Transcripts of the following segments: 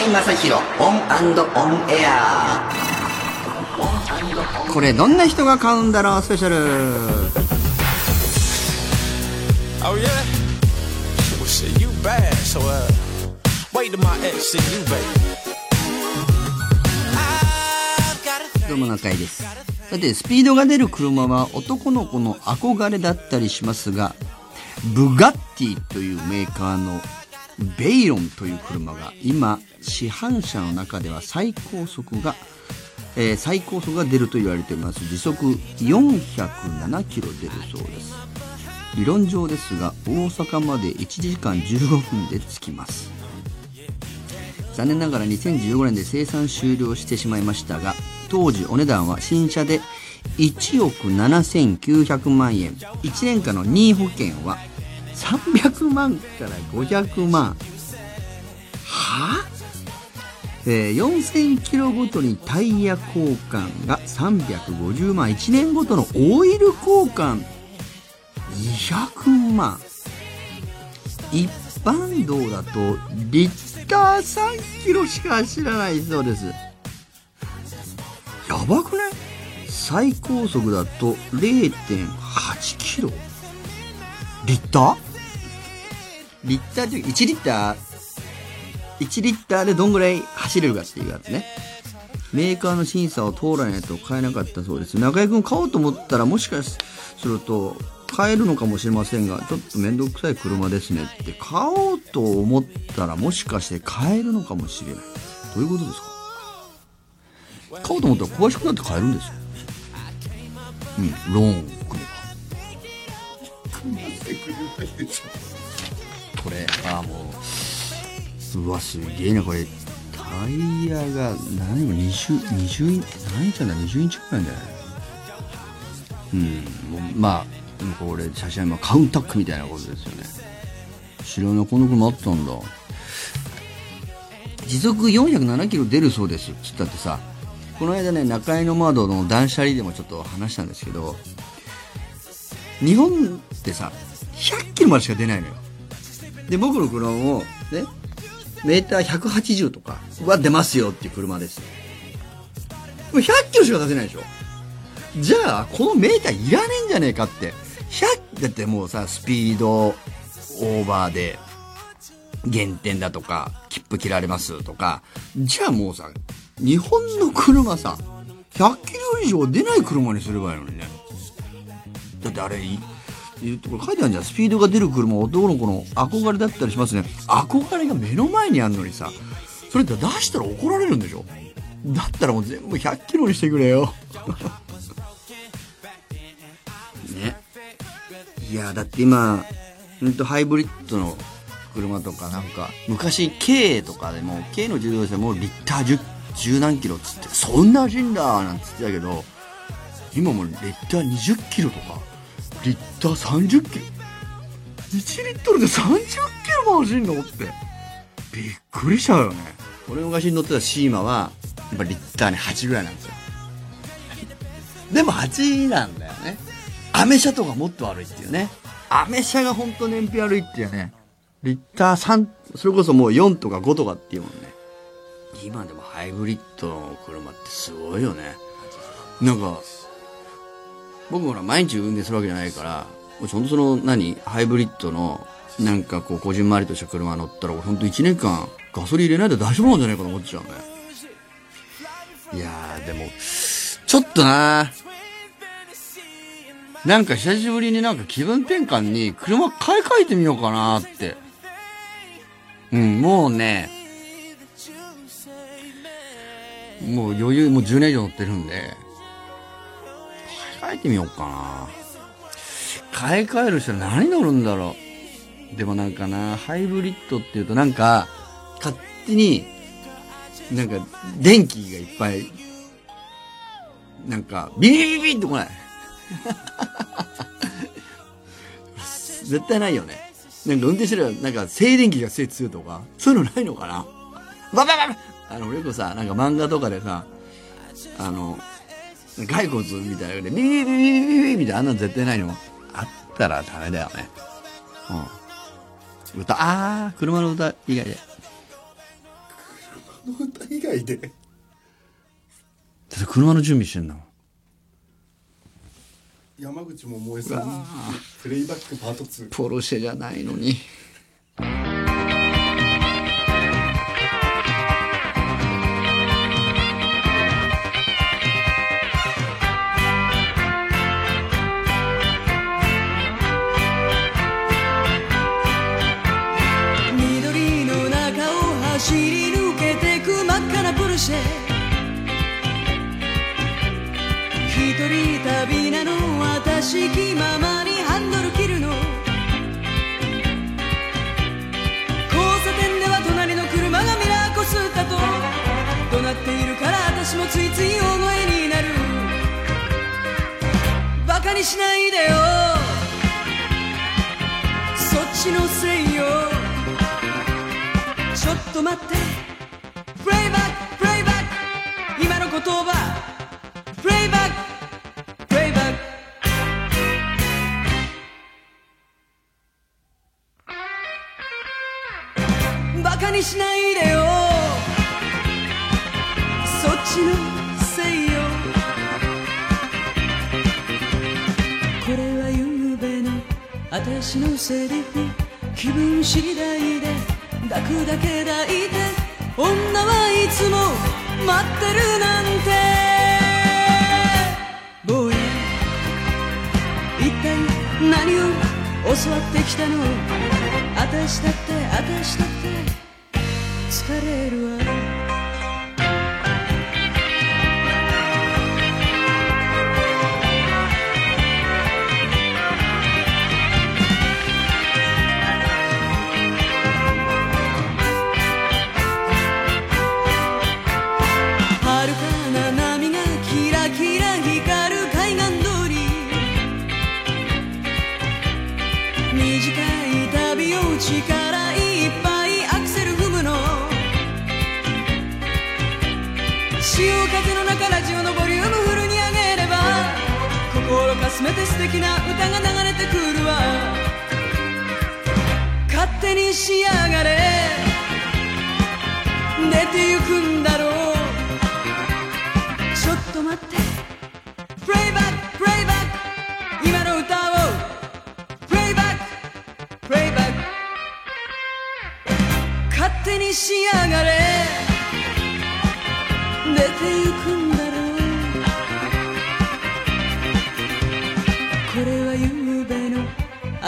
居正広 ON & ON AIR これどんな人が買うんだろうスペシャル Oh yeah? Well shit, you bad, so uh wait till my ex see you, baby. どうも中居ですさてスピードが出る車は男の子の憧れだったりしますがブガッティというメーカーのベイロンという車が今市販車の中では最高速が、えー最高速が出ると言われています。時速407キロ出るそうです。理論上ですが大阪まで1時間15分で着きます。残念ながら2015年で生産終了してしまいましたが当時お値段は新車で1億7900万円。1年間の任意保険は300 300万から500万。は？えー4000キロごとにタイヤ交換が350万。1年ごとのオイル交換。200万。一般道だとリッター3キロしか走らないそうです。やばくない？最高速だと0.8キロ。リッター？リッターって1リッター1リッターでどんぐらい走れるかっていうやつね。メーカーの審査を通らないと買えなかったそうです。中居君買おうと思ったらもしかすると買えるのかもしれませんがちょっと面倒くさい車ですねって買おうと思ったらもしかして買えるのかもしれない。どういうことですか？買おうと思ったら詳しくなって買えるんですよ。うんローン組めばこれ。あもう。うわすげえなこれ。タイヤが何も20 20イン何インチなんだ20インチくらいだよねうんまあこれ写真はカウンタックみたいなことですよね知らないこの車あったんだ時速407キロ出るそうですっつったってさこの間ね中井の窓の断捨離でもちょっと話したんですけど日本ってさ100キロまでしか出ないのよで僕の車もねメーター180とかは出ますよっていう車です100キロしか出せないでしょ。じゃあこのメーターいらねえんじゃねえかって。100だってもうさスピードオーバーで減点だとか切符切られますとか。じゃあもうさ日本の車さ100キロ以上出ない車にすればいいのにね。だってあれいいこれ書いてあるじゃん。スピードが出る車男の子の憧れだったりしますね。憧れが目の前にあるのにさ。それって出したら怒られるんでしょ？だったらもう全部100キロにしてくれよ。ね。いやだって今ほんとハイブリッドの車とかなんか昔 K とかでも K の自動車もリッター 10, 10何キロっつってそんな走んだなんつってたけど今もリッター20キロとかリッター30キロ？1リットルで30キロも走んの？って。びっくりしちゃうよね。俺昔に乗ってたシーマはやっぱリッターに8ぐらいなんですよ。でも8なんだよね。アメ車とかもっと悪いっていうね。アメ車が本当燃費悪いっていうね。リッター3それこそもう4とか5とかっていうもんね。今でもハイブリッドの車ってすごいよね。なんか僕ほら毎日運転するわけじゃないから本当その何ハイブリッドのなんかこうこじんまりとした車乗ったら俺本当1年間ガソリン入れないで大丈夫なんじゃないかと思っちゃうね。いやーでもちょっとななんか久しぶりになんか気分転換に車買い替えてみようかなって。うんもうねもう余裕もう10年以上乗ってるんで。替えてみようかな。買い替える人は何乗るんだろう。でもなんかなハイブリッドっていうとなんか勝手になんか電気がいっぱい。なんかビビビビってこない。絶対ないよね。なんか運転してるなんか静電気が精強いとかそういうのないのかな。ババババあの俺よくさなんか漫画とかでさあの骸骨みたいなビビビビビビビみたいなあんなの絶対ないのあったらダメだよねうん歌あー車の歌以外でないで？だって車の準備してんだもん。山口百恵さん、プレイバックパート2。ポルシェじゃないのに。私気ままにハンドル切るの。交差点では隣の車がミラーこすったと。怒鳴っているから私もついつい大声になる。バカにしないでよ。そっちのせいよ。ちょっと待って。プレイバックプレイバック今の言葉。私のセリフ気分次第で抱くだけ抱いて女はいつも待ってるなんて。坊や一体何を教わってきたの？私だって私だって。疲れるわ。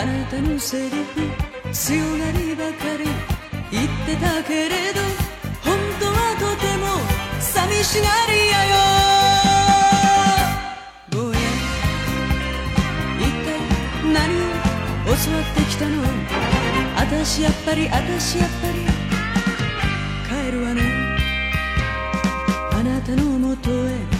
あなたのセリフ強がりばかり言ってたけれど本当はとても寂しがりやよ。坊や一体何を教わってきたの？私やっぱり私やっぱり。帰るわね。あなたのもとへ。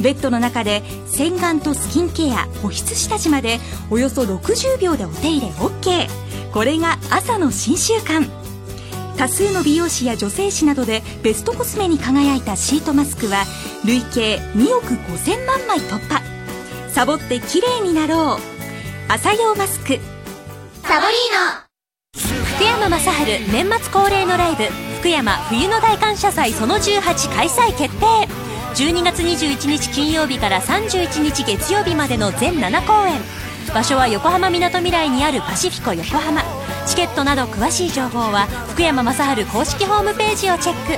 ベッドの中で洗顔とスキンケア保湿下地までおよそ60秒でお手入れ OK これが朝の新習慣。多数の美容師や女性誌などでベストコスメに輝いたシートマスクは累計2億5000万枚突破。サボって綺麗になろう。朝用マスク。サボリーノ。福山雅治年末恒例のライブ。福山冬の大感謝祭その18開催決定12月21日金曜日から31日月曜日までの全7公演。場所は横浜みなとみらいにあるパシフィコ横浜。チケットなど詳しい情報は福山雅治公式ホームページをチェック。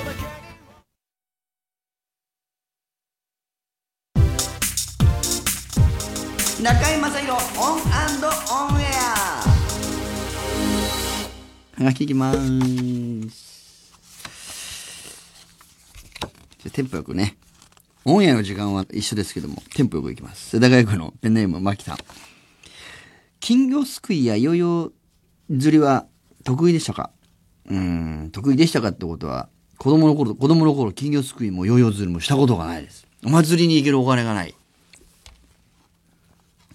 中居正広オンオンエア。はがきいきますテンポよくね。オンエアの時間は一緒ですけども、テンポよくいきます。世田谷区のペンネーム、マキさん。金魚すくいやヨーヨー釣りは得意でしたか？うん、得意でしたかってことは、子供の頃、子供の頃金魚すくいもヨーヨー釣りもしたことがないです。お祭りに行けるお金がない。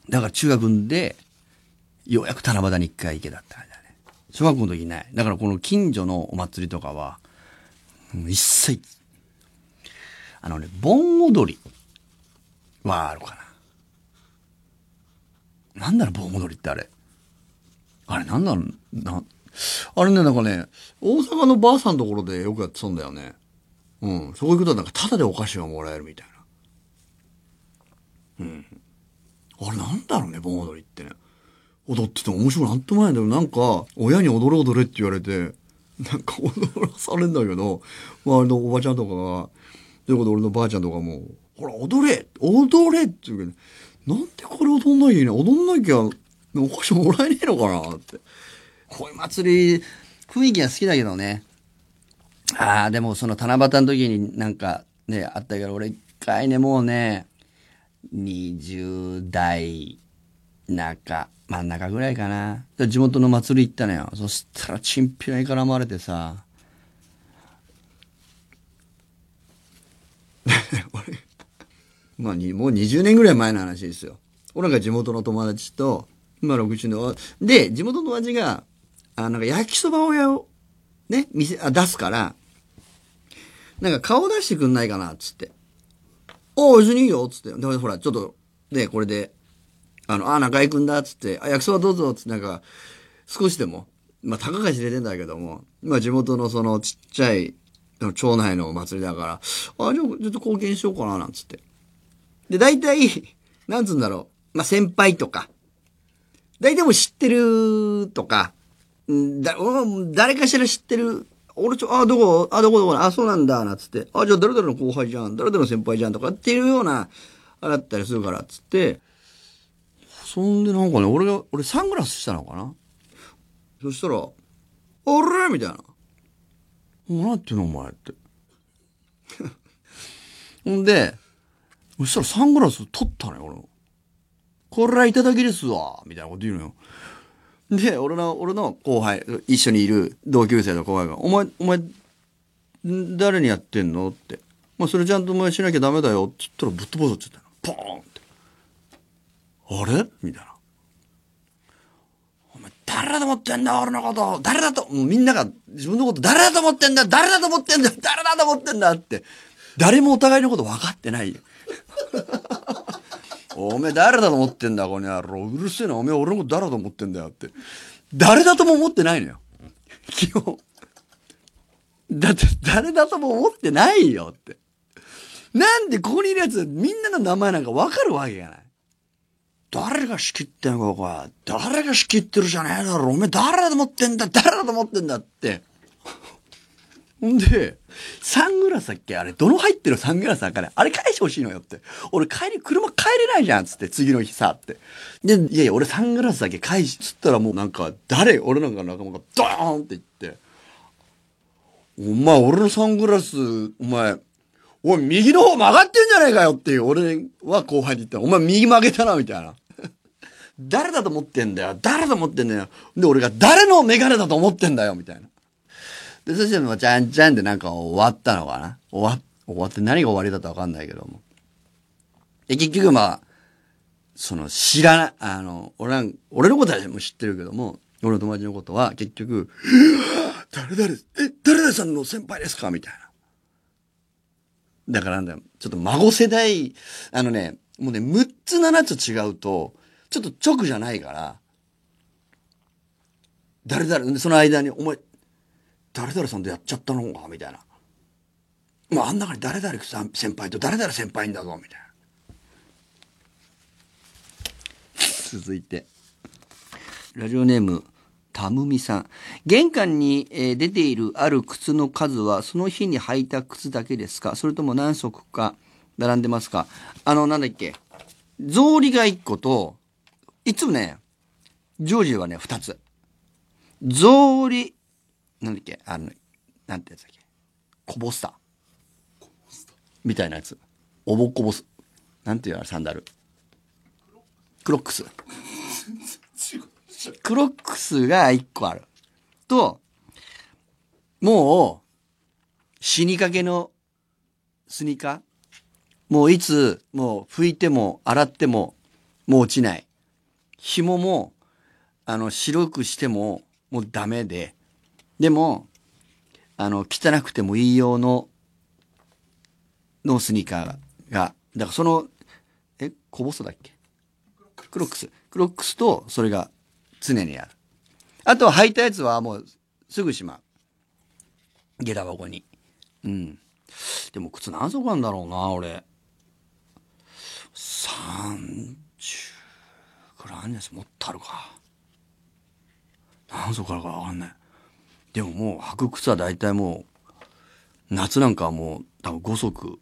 だから中学で、ようやく七夕に一回行けだったんだね。小学校の時ない。だからこの近所のお祭りとかは、一切、あのね、盆踊りはあるかな。なんだろ、盆踊りってあれ。あれ、なんだろう、な、あれね、なんかね、大阪のばあさんのところでよくやってたんだよね。うん。そこ行くとはなんかタダでお菓子がもらえるみたいな。うん。あれなんだろうね、盆踊りってね。踊ってて面白いなんともないんだけど、なんか、親に踊れ踊れって言われて、なんか踊らされるんだけど、周りのおばちゃんとかが、ということで俺のばあちゃんとかも、ほら、踊れ踊れって言うけど、なんでこれ踊んなきゃいけない踊んなきゃ、お菓子もらえねえのかなって。こういう祭り、雰囲気は好きだけどね。ああ、でもその七夕の時になんかね、あったけど、俺一回ね、もうね、20代中、真ん中ぐらいかな。地元の祭り行ったのよ。そしたらチンピラに絡まれてさ。俺、まあに、もう20年ぐらい前の話ですよ。俺なんか地元の友達と、今の口の、で、地元の友達が、あ、なんか焼きそば屋を、ね、店、あ、出すから、なんか顔出してくんないかな、つって。おう、別にいいよ、つって。で、ほら、ちょっと、ね、これで、あの、あ、中居くんだ、つって、あ、焼きそばどうぞ、つって、なんか、少しでも、まあ、たかが知れてんだけども、まあ、地元のその、ちっちゃい、町内のお祭りだから、あ、じゃあ、ちょっと貢献しようかな、なんつって。で、大体、なんつうんだろう、まあ、先輩とか、大体も知ってるとか、だ、誰かしら知ってる、俺ちょ、あ、どこ、あ、どこ？どこ、あ、そうなんだ、なつって、あ、じゃあ誰々の後輩じゃん、誰々の先輩じゃんとか。っていうような、あだったりするから、つって、そんでなんかね、俺が、俺サングラスしたのかな。そしたら、あれ？みたいな。何やってんのお前って。ほんで、そしたらサングラス取ったのよ、俺の。これはいただきですわ、みたいなこと言うのよ。で、俺の、俺の後輩、一緒にいる同級生の後輩が、お前、お前、誰にやってんの？って。まあ、それちゃんとお前しなきゃダメだよ、って言ったらぶっ飛ばさっちゃったの。ポーンって。あれ？みたいな。誰だと思ってんだ、俺のこと。誰だと、みんなが自分のこと誰だと思ってんだ、誰だと思ってんだ、誰だと思ってんだって。誰もお互いのこと分かってないよ。おめえ誰だと思ってんだ、この野郎。うるせえな、おめえ俺のこと誰だと思ってんだよって。誰だとも思ってないのよ。基本。だって誰だとも思ってないよって。なんでここにいるやつみんなの名前なんかわかるわけがない。誰が仕切ってんのか、ここ誰が仕切ってるじゃねえだろ。おめえ誰だと思ってんだ、誰だと思ってんだって。ほんで、サングラスだっけ？あれ、どの入ってるサングラスだかねあれ返してほしいのよって。俺帰り、車帰れないじゃんつって、次の日さ、って。で、いやいや、俺サングラスだけ？返し、つったらもうなんか、誰？俺なんか仲間がドーンって言って、お前、俺のサングラス、お前、おい、右の方曲がってんじゃねえかよっていう、俺は後輩に言った、お前右曲げたな、みたいな。誰だと思ってんだよ誰だと思ってんだよで、俺が誰のメガネだと思ってんだよみたいな。で、そしてもう、じゃんじゃんでなんか終わったのかな終わ、終わって何が終わりだったかわかんないけども。で、結局まあ、その、知らな、あの、俺なん、俺のことはも知ってるけども、俺の友達のことは結局、誰々、え、誰々さんの先輩ですか？みたいな。だからなんだよ、ちょっと孫世代、あのね、もうね、6つ7つ違うと、ちょっと直じゃないから、誰々、その間に、お前、誰々さんとやっちゃったのかみたいな。まあ、あん中に誰々さん先輩と誰々先輩んだぞ、みたいな。続いて。ラジオネーム、たむみさん。玄関に、えー出ているある靴の数は、その日に履いた靴だけですか？それとも何足か並んでますか？あの、なんだっけ？草履が1個と、いつもね、ジョージはね、2つ。草履、なんだっけあの、なんてやつだっけこぼした。みたいなやつ。おぼこぼす。なんていうのサンダル。クロックス。クロックスが一個ある。と、もう、死にかけのスニーカー？もういつ、もう拭いても洗っても、もう落ちない。紐も、あの、白くしても、もうダメで。でも、あの、汚くてもいい用の、のスニーカーが、だからその、え、コボソだっけ？クロックス。クロックスと、それが常にある。あとは履いたやつはもう、すぐしまう。下駄箱に。うん。でも靴何足なんだろうな、俺。3くらいあんねんもっとあるか。何足あるかわかんない。でももう履く靴は大体もう、夏なんかはもう多分5足、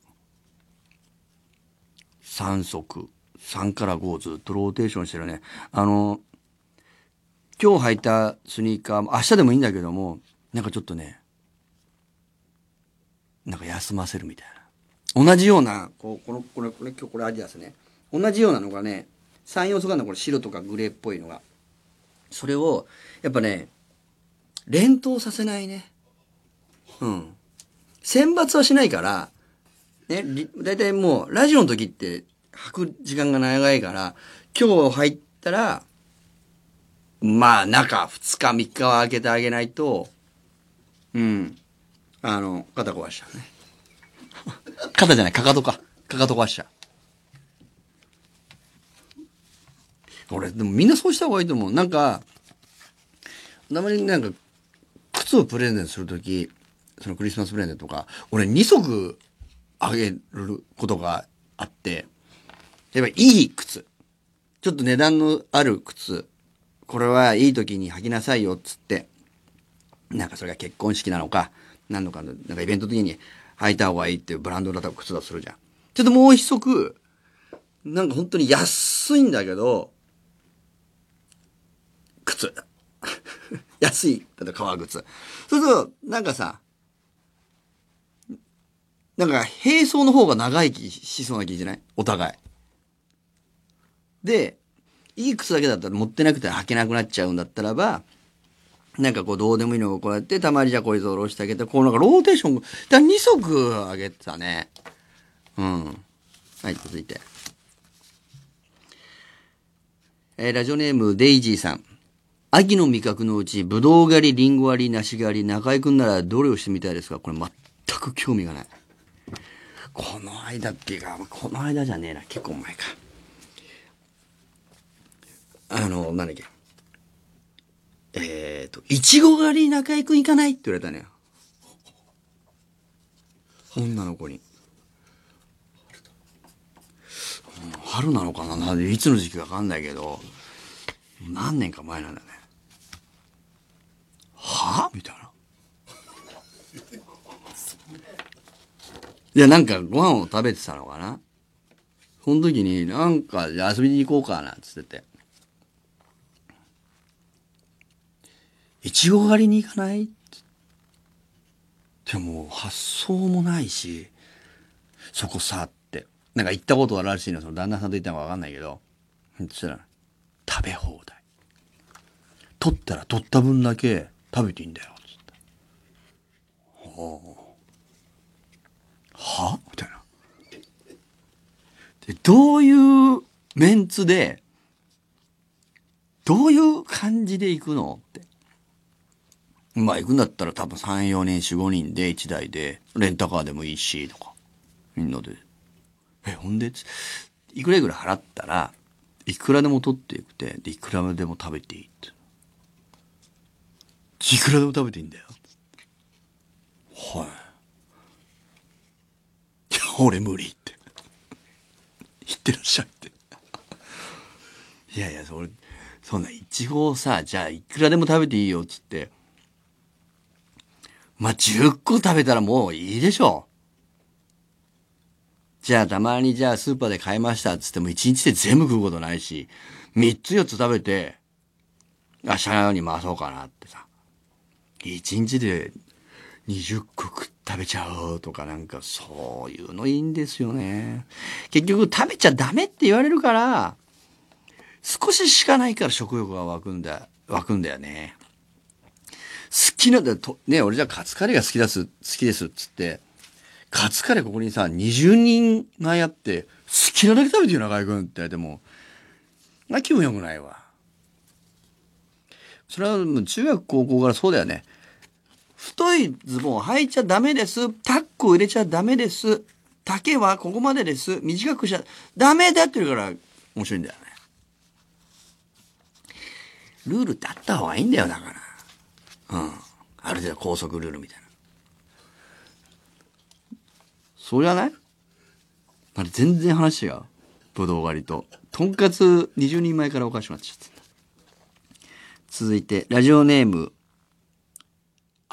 3足、3から5ずっとローテーションしてるね。あの、今日履いたスニーカー、明日でもいいんだけども、なんかちょっとね、なんか休ませるみたいな。同じような、こう、この、これ、これ、今日これアディダスね。同じようなのがね、3、4足あるの、これ白とかグレーっぽいのが。それを、やっぱね、連投させないね。うん。選抜はしないから、ね、り大体もう、ラジオの時って、履く時間が長いから、今日入ったら、まあ、中2日3日は開けてあげないと、うん。あの、肩壊しちゃうね。肩じゃない、かかとか。かかと壊しちゃう。俺、でもみんなそうした方がいいと思う。なんか、たまになんか、靴をプレゼントするとき、そのクリスマスプレゼントとか、俺2足あげることがあって、例えばいい靴。ちょっと値段のある靴。これはいい時に履きなさいよ、っつって。なんかそれが結婚式なのか、何のかの、なんかイベント的に履いた方がいいっていうブランドだったら靴だとするじゃん。ちょっともう一足、なんか本当に安いんだけど、靴。安い。例えば革靴。そうすると、なんかさ、なんか、並走の方が長生きしそうな気じゃない？お互い。で、いい靴だけだったら持ってなくて履けなくなっちゃうんだったらば、なんかこうどうでもいいのをこうやって、たまにじゃこいつを下ろしてあげて、こうなんかローテーション、だから2足あげてたね。うん。はい、続いて。えーラジオネームデイジーさん。秋の味覚のうち、ぶどう狩り、りんご狩り、梨狩り、中井くんならどれをしてみたいですか？これ全く興味がない。この間っていうか、この間じゃねえな、結構前か。あの、なんだっけ。えっ、と、いちご狩り中井くん行かない？って言われたのよ。女の子に。春なのかな？ないつの時期かわかんないけど、何年か前なんだね。は？あみたいな。いや、なんかご飯を食べてたのかな？その時に、なんか、遊びに行こうかな、つってて。いちご狩りに行かない？でも、発想もないし、そこさ、って。なんか行ったことあるらしいの、その旦那さんと行ったのかわかんないけど。そしたら、食べ放題。取ったら取った分だけ食べていいんだよ、つって。はあ。はみたいな。で、どういうメンツで、どういう感じで行くのって。まあ行くんだったら多分3、4人、4、5人で1台で、レンタカーでもいいし、とか。みんなで。え、ほんで、いくらいくら払ったら、いくらでも取っていくて、で、いくらでも食べていいって。いくらでも食べていいんだよ。はい。いや、俺無理って。言ってらっしゃいって。いやいや、それ、そんな、いちごをさ、じゃあ、いくらでも食べていいよっ、つって。まあ、10個食べたらもういいでしょ。じゃあ、たまにじゃあ、スーパーで買いました、つっても、1日で全部食うことないし、3つ4つ食べて、明日に回そうかなってさ。1日で20個食食べちゃうとかなんかそういうのいいんですよね。結局食べちゃダメって言われるから、少ししかないから食欲が湧くんだ、湧くんだよね。好きなんだと、ね、俺じゃあカツカレーが好きです、好きですっつって、カツカレーここにさ、20人がやって、好きなだけ食べてよ、中居君って言われても、あ気分良くないわ。それはもう中学高校からそうだよね。太いズボン履いちゃダメです。タックを入れちゃダメです。丈はここまでです。短くしちゃダメだって言うから面白いんだよね。ルールってあった方がいいんだよ、だから。うん。ある程度高速ルールみたいな。そうじゃない？あれ全然話違う。ぶどう狩りと。とんかつ20人前からおかしくなっちゃった。続いて、ラジオネーム、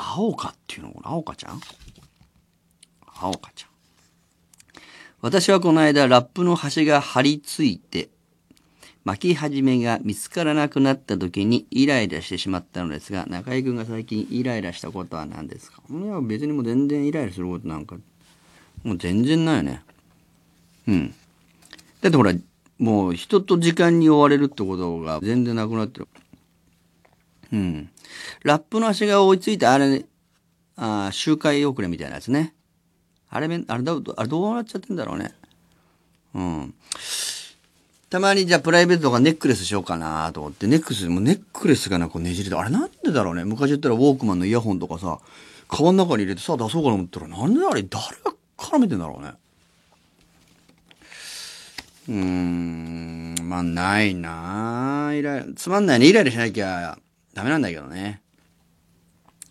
青かっていうのかな？青かちゃん？青かちゃん。私はこの間、ラップの端が張り付いて、巻き始めが見つからなくなった時にイライラしてしまったのですが、中居君が最近イライラしたことは何ですか？いや、別にもう全然イライラすることなんか、もう全然ないよね。うん。だってほら、もう人と時間に追われるってことが全然なくなってる。うん。ラップの足が追いついて、あれ、あー周回遅れみたいなやつね。あれ、あれだ、あれどうなっちゃってんだろうね。うん。たまにじゃあプライベートとかネックレスしようかなと思って、ネックレス、もうネックレスがなんかねじれて、あれなんでだろうね。昔言ったらウォークマンのイヤホンとかさ、カバンの中に入れてさ、出そうかと思ったら、なんであれ、誰が絡めてんだろうね。うーん、まあ、ないなあイライラ、つまんないね。イライラしなきゃダメなんだけどね。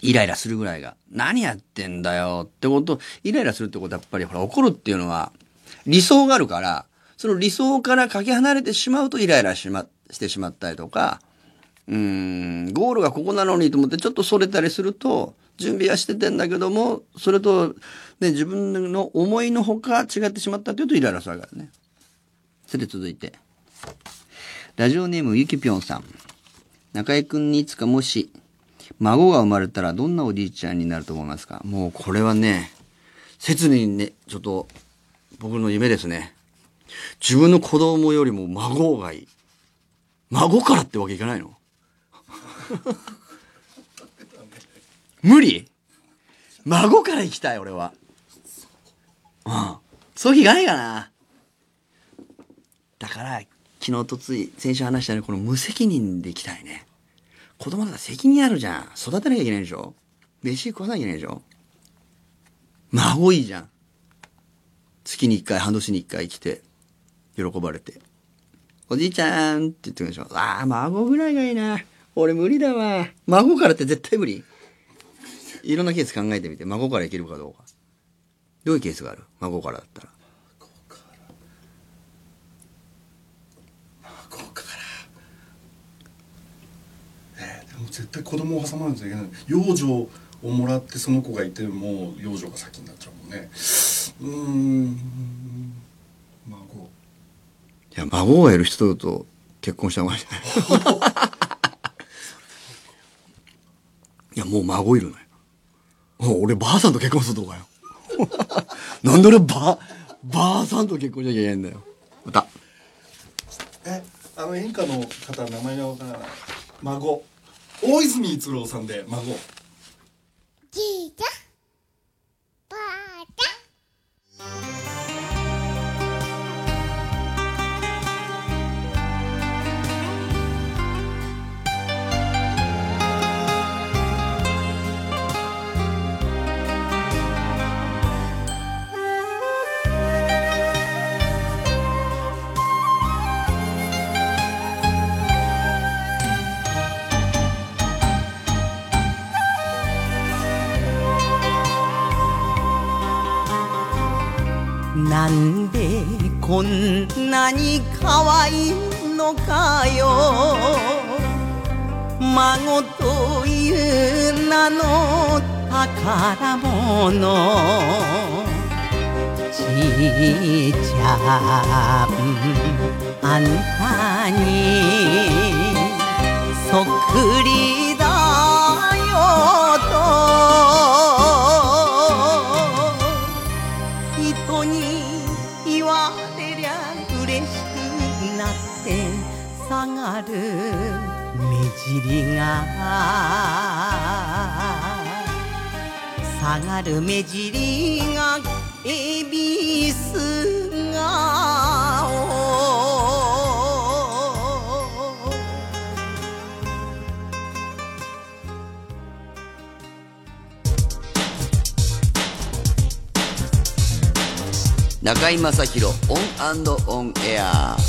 イライラするぐらいが。何やってんだよってこと、イライラするってことはやっぱりほら怒るっていうのは理想があるから、その理想からかけ離れてしまうとイライラしま、してしまったりとか、うーん、ゴールがここなのにと思ってちょっとそれたりすると、準備はしててんだけども、それと、ね、自分の思いのほか違ってしまったというとイライラするからね。それで続いて。ラジオネームゆきぴょんさん。中居くんにいつかもし、孫が生まれたらどんなおじいちゃんになると思いますか？もうこれはね、切にね、ちょっと僕の夢ですね。自分の子供よりも孫がいい。孫からってわけいかないの？無理？孫から行きたい、俺は。うん。そういう気がないかな。だから、昨日とつい、先週話したように、この無責任で行きたいね。子供だから責任あるじゃん。育てなきゃいけないでしょ飯食わなきゃいけないでしょ孫いいじゃん。月に一回、半年に一回来て、喜ばれて。おじいちゃんって言ってくるでしょ。ああ、孫ぐらいがいいな。俺無理だわ。孫からって絶対無理。いろんなケース考えてみて、孫からいけるかどうか。どういうケースがある？孫からだったら。こうからえーでも絶対子供を挟まないといけない養女をもらってその子がいても養女が先になっちゃうもんねうん孫いや、孫がいる人と結婚した方がいいいや、もう孫いるのよ。俺、ばあさんと結婚するとかよ。なんで俺、ば、ばあさんと結婚しなきゃいけないんだよ。また。えあの演歌の方名前がわからない孫大泉逸郎さんで孫。孫という名の宝物。ちいちゃんあんたにそっくりだよと。人に言われりゃ嬉しくなって下がる。尻が下がる目尻が恵比寿顔中居正広 ON & ON AIR。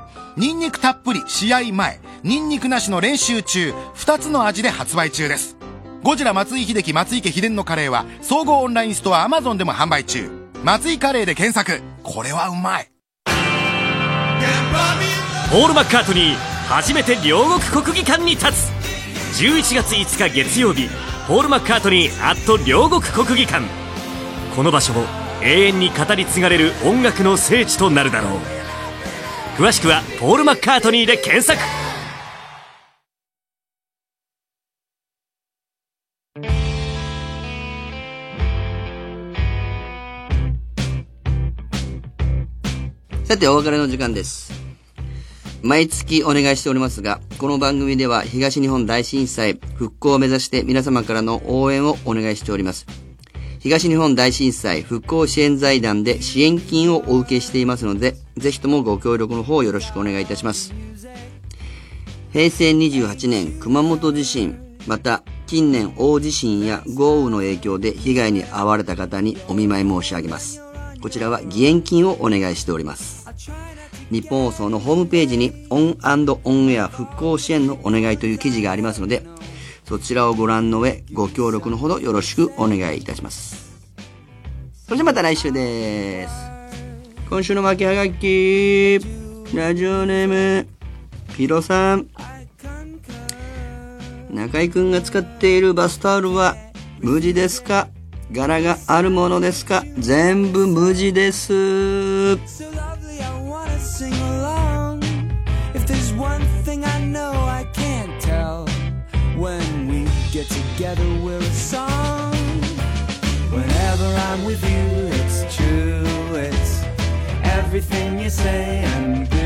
ニンニクたっぷり試合前ニンニクなしの練習中2つの味で発売中です。ゴジラ松井秀喜松井家秘伝のカレーは総合オンラインストア Amazon でも販売中。松井カレーで検索。これはうまい。ポール・マッカートニー初めて両国国技館に立つ。11月5日月曜日ポール・マッカートニーアット両国国技館。この場所も永遠に語り継がれる音楽の聖地となるだろう。詳しくはポール・マッカートニーで検索さて、お別れの時間です。毎月お願いしておりますが、この番組では東日本大震災復興を目指して皆様からの応援をお願いしております。東日本大震災復興支援財団で支援金をお受けしていますので、ぜひともご協力の方よろしくお願いいたします。平成28年熊本地震、また近年大地震や豪雨の影響で被害に遭われた方にお見舞い申し上げます。こちらは義援金をお願いしております。ニッポン放送のホームページに ON & ON AIR 復興支援のお願いという記事がありますので、そちらをご覧の上、ご協力のほどよろしくお願いいたします。それじゃまた来週です。今週の巻きはがき、ラジオネーム、ピロさん。中居くんが使っているバスタオルは無地ですか？柄があるものですか？全部無地です。Get together, we're a song. Whenever I'm with you, it's true, it's everything you say and